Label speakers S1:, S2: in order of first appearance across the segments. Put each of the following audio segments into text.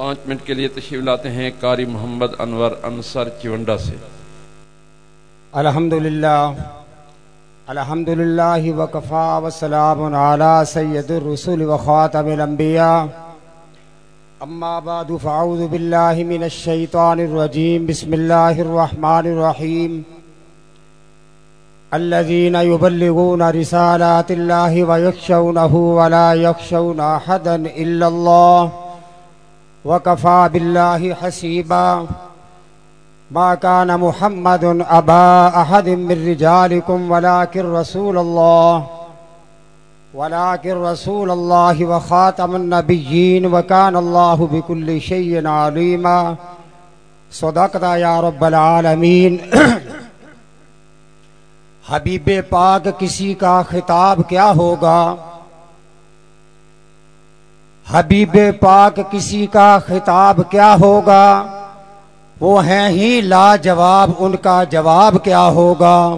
S1: پانچ منٹ کے لیے تشریف لاتے ہیں قاری محمد انور انصر چونڈا سے۔
S2: الحمد للہ الحمد للہ وقفا وسلام علی سید الرسول وخاتم الانبیاء. اما بعد، فاعوذ باللہ من الشیطان الرجیم، بسم اللہ الرحمن الرحیم. الذين يبلغون رسالات الله ويخشونه ولا يخشون أحدا إلا الله وكفى بالله حسيبا ما كان محمد أبا أحد من رجالكم ولكن رسول الله ولكن رسول الله وخاتم النبيين وكان الله بكل شيء عليما صدقت يا رب العالمين حبیب پاک کسی کا خطاب کیا ہوگا حبیب پاک کسی کا خطاب کیا ہوگا؟ وہ ہیں ہی لاجواب، ان کا جواب کیا ہوگا؟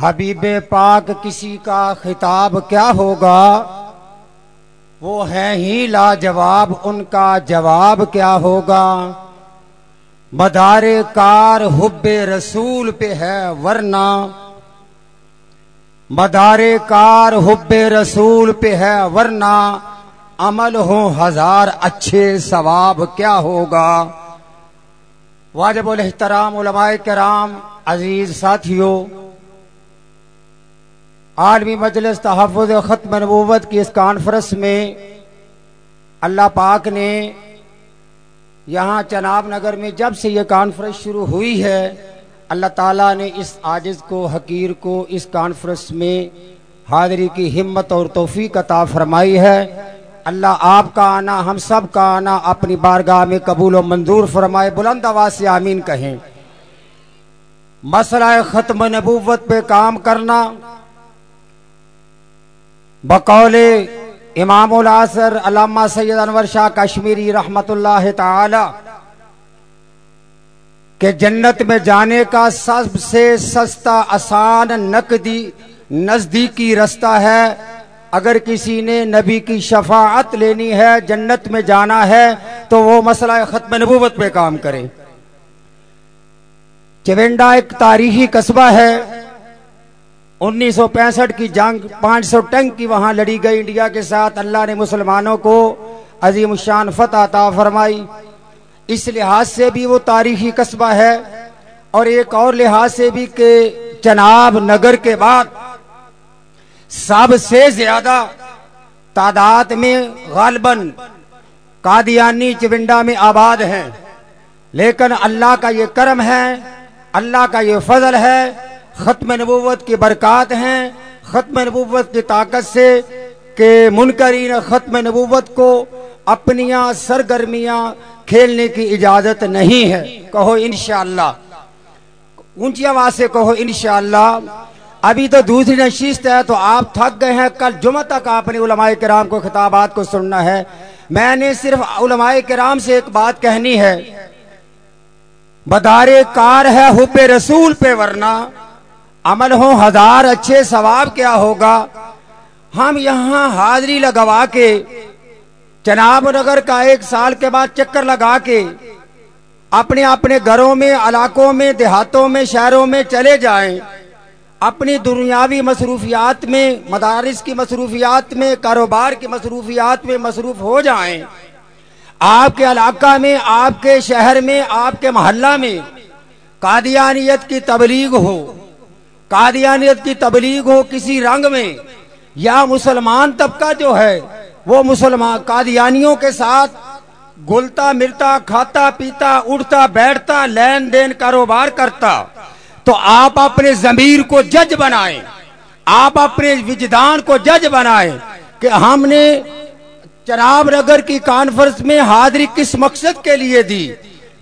S2: حبیب پاک کسی کا خطاب کیا ہوگا؟ وہ ہیں ہی لاجواب، ان کا جواب کیا ہوگا؟ مدار کار حب رسول پہ ہے، ورنہ مدار کار حب رسول پہ ہے، ورنہ عمل ہو ہزار اچھے ثواب کیا ہوگا؟ واجب الحترام علماء کرام، عزیز ساتھیوں عالمی مجلس تحفظ ختم نبوت کی اس کانفرنس میں اللہ پاک نے یہاں چناب نگر میں جب سے یہ کانفرنس شروع ہوئی ہے اللہ تعالیٰ نے اس عاجز کو، حقیر کو اس کانفرنس میں حاضری کی ہمت اور توفیق عطا فرمائی ہے۔ اللہ آپ کا آنا، ہم سب کا آنا اپنی بارگاہ میں قبول و منظور فرمائے، بلند آواز سے آمین کہیں۔ مسئلہ ختم نبوت پہ کام کرنا، بقول امام العصر علامہ سید انور شاہ کشمیری رحمت اللہ تعالی کہ جنت میں جانے کا سب سے سستا، آسان، نقدی، نزدیکی رستہ ہے۔ اگر کسی نے نبی کی شفاعت لینی ہے، جنت میں جانا ہے، تو وہ مسئلہ ختم نبوت پہ کام کرے۔ چونڈا ایک تاریخی قصبہ ہے۔ انیس سو پینسٹھ کی جنگ، پانچ سو ٹنک کی وہاں لڑی گئی۔ انڈیا کے ساتھ اللہ نے مسلمانوں کو عظیم الشان فتح عطا فرمائی۔ اس لحاظ سے بھی وہ تاریخی قصبہ ہے اور ایک اور لحاظ سے بھی کہ چناب نگر کے بعد سب سے زیادہ تعداد میں غالباً قادیانی چونڈا میں آباد ہیں۔ لیکن اللہ کا یہ کرم ہے، اللہ کا یہ فضل ہے، ختم نبوت کی برکات ہیں، ختم نبوت کی طاقت سے کہ منکرین ختم نبوت کو اپنیاں سرگرمیاں کھیلنے کی اجازت نہیں ہے۔ کہو انشاءاللہ۔ اونچی آواز سے کہو انشاءاللہ۔ ابھی تو دوسری نشست ہے تو آپ تھک گئے ہیں۔ کل جمعہ تک آپ نے علماء کرام کو خطابات کو سننا ہے۔ میں نے صرف علماء کرام سے ایک بات کہنی ہے۔ بدارے کار ہے حب رسول پہ، ورنہ عمل ہو ہزار اچھے ثواب کیا ہوگا۔ ہم یہاں حاضری لگوا کے چناب نگر کا ایک سال کے بعد چکر لگا کے اپنے اپنے گھروں میں، علاقوں میں، دیہاتوں میں، شہروں میں چلے جائیں۔ اپنی دنیاوی مصروفیات میں، مدارس کی مصروفیات میں، کاروبار کی مصروفیات میں مصروف ہو جائیں۔ آپ کے علاقہ میں، آپ کے شہر میں، آپ کے محلہ میں قادیانیت کی تبلیغ ہو۔ قادیانیت کی تبلیغ ہو کسی رنگ میں۔ یا مسلمان طبقہ جو ہے وہ مسلمان قادیانیوں کے ساتھ گلتا ملتا، کھاتا پیتا اڑتا بیٹھتا، لین دین، کاروبار کرتا۔ تو آپ اپنے ضمیر کو جج بنائیں۔ آپ اپنے وجدان کو جج بنائیں کہ ہم نے چناب نگر کی کانفرنس میں حاضری کس مقصد کے لیے دی؟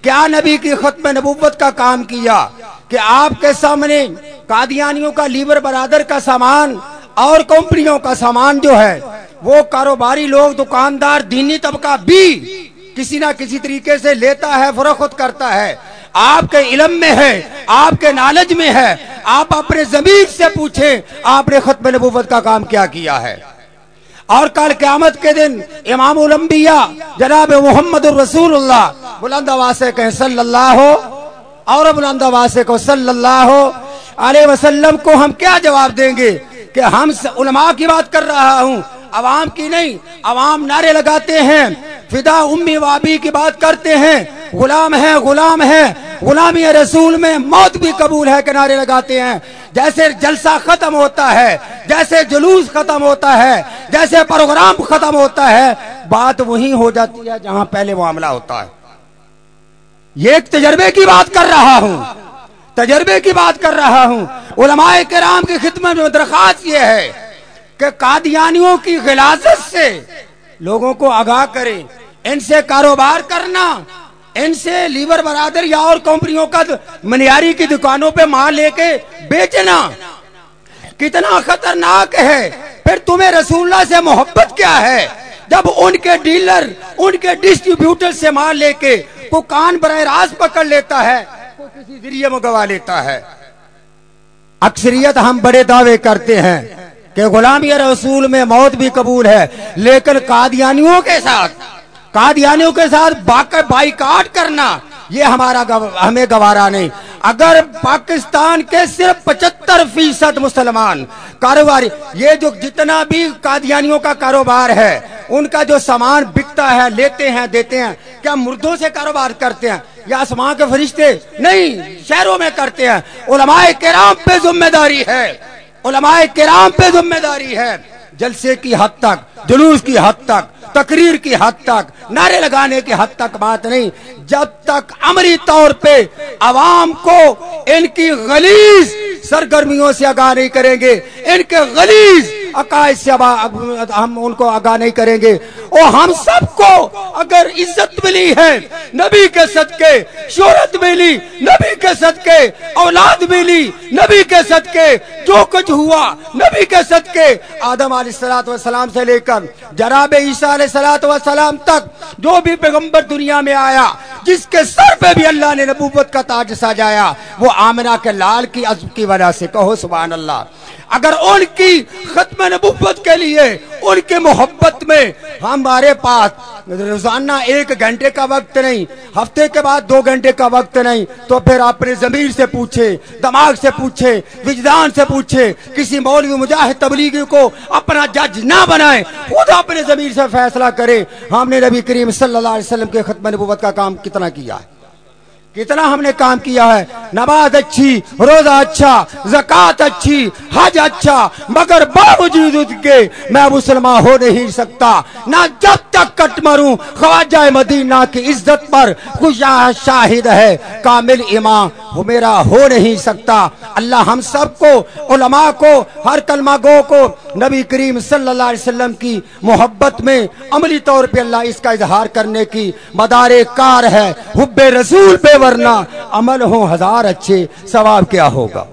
S2: کیا نبی کی ختم نبوت کا کام کیا؟ کہ آپ کے سامنے قادیانیوں کا لیور برادر کا سامان اور کمپنیوں کا سامان جو ہے وہ کاروباری لوگ، دکاندار، دینی طبقہ بھی کسی نہ کسی طریقے سے لیتا ہے، فروخت کرتا ہے۔ آپ کے علم میں ہے، آپ کے نالج میں ہے۔ آپ اپنے زمین سے پوچھیں، آپ نے ختم نبوت کا کام کیا کیا ہے۔ اور کل قیامت کے دن امام الانبیاء جناب محمد الرسول اللہ، بلند آواز سے کہیں صلی اللہ ہو، اور بلند آواز سے کو صلی اللہ ہو، علیہ وسلم کو ہم کیا جواب دیں گے کہ ہم علماء کی بات کر رہا ہوں۔ عوام کی نہیں، عوام نعرے لگاتے ہیں۔ فدا امی وابی کی بات کرتے ہیں۔ غلام ہے غلام ہے۔ غلامی رسول میں موت بھی قبول ہے کہ نعرے لگاتے ہیں۔ جیسے جلسہ ختم ہوتا ہے، جیسے جلوس ختم ہوتا ہے، جیسے پروگرام ختم ہوتا ہے، بات وہی ہو جاتی ہے جہاں پہلے معاملہ ہوتا ہے۔ یہ ایک تجربے کی بات کر رہا ہوں۔ تجربے کی بات کر رہا ہوں۔ علماء کرام کی خدمت میں درخواست یہ ہے۔ کہ قادیانیوں کی غلازت سے لوگوں کو آگاہ کریں، ان سے کاروبار کرنا، ان سے لیور برادر یا اور کمپنیوں کا منیاری کی دکانوں پہ مال لے کے بیچنا۔ کتنا خطرناک ہے۔ پھر تمہیں رسول اللہ سے محبت کیا ہے؟ جب ان کے ڈیلر، ان کے ڈسٹریبیوٹر سے مال لے کے کو کان براہ راست پکڑ لیتا ہے کو کسی ذریعے میں گوا لیتا ہے۔ اکثریت ہم بڑے دعوے کرتے ہیں۔ کہ غلامی رسول میں موت بھی قبول ہے، لیکن قادیانیوں کے ساتھ، قادیانیوں کے ساتھ بائیکاٹ کرنا، یہ ہمارا ہمیں گوارا نہیں۔ اگر پاکستان کے صرف پچہتر فیصد مسلمان کاروباری، یہ جو جتنا بھی قادیانیوں کا کاروبار ہے، ان کا جو سامان بکتا ہے، لیتے ہیں، دیتے ہیں، کیا مردوں سے کاروبار کرتے ہیں؟ یا آسمان کے فرشتے؟ نہیں، شہروں میں کرتے ہیں۔ علماء کرام پہ ذمہ داری ہے۔ علماء کرام پہ ذمہ داری ہے۔ جلسے کی حد تک، جلوس کی حد تک، تقریر کی حد تک، نعرے لگانے کی حد تک بات نہیں۔ جب تک عمری طور پہ عوام کو ان کی غلیظ سرگرمیوں سے آگاہ نہیں کریں گے، ان کے غلیظ عقائد سے ہم ان کو آگاہ نہیں کریں گے۔ اور ہم سب کو اگر عزت ملی ہے، نبی کے صدقے، شہرت ملی، نبی کے صدقے، اولاد ملی، نبی کے صدقے جو کچھ ہوا نبی کے صدقے آدم علیہ السلام سے لے کر جناب عیسیٰ علیہ السلام تک جو بھی پیغمبر دنیا میں آیا، جس کے سر پہ بھی اللہ نے نبوت کا تاج سجایا، وہ آمنہ کے لال کی عزم کی وجہ سے کہو سبحان اللہ۔ اگر ان کی ختم نبوت کے لیے ان کی محبت میں۔ ہمارے پاس روزانہ ایک گھنٹے کا وقت نہیں، ہفتے کے بعد دو گھنٹے کا وقت نہیں۔ تو پھر اپنے ضمیر سے پوچھے، دماغ سے پوچھے، وجدان سے پوچھے، کسی مولوی مجاہد تبلیغی کو اپنا جج نہ بنائے، خود اپنے ضمیر سے فیصلہ کرے۔ ہم نے نبی کریم صلی اللہ علیہ وسلم کے ختم نبوت کا کام کتنا کیا ہے؟ کتنا ہم نے کام کیا ہے؟ نماز اچھی، روزہ اچھا زکات اچھی، حج اچھا مگر باوجود کے میں مسلمان ہو نہیں سکتا۔ نہ جب تک کٹ مروں، خواجہ مدینہ کی عزت پر خوش شاہد ہے۔ کامل امام وہ میرا ہو نہیں سکتا۔ اللہ ہم سب کو، علماء کو، ہر کلمہ گو کو نبی کریم صلی اللہ علیہ وسلم کی محبت میں عملی طور پہ اللہ اس کا اظہار کرنے کی مدار کار ہے۔ حب رسول پہ ورنہ عمل ہو ہزار اچھے، ثواب کیا ہوگا۔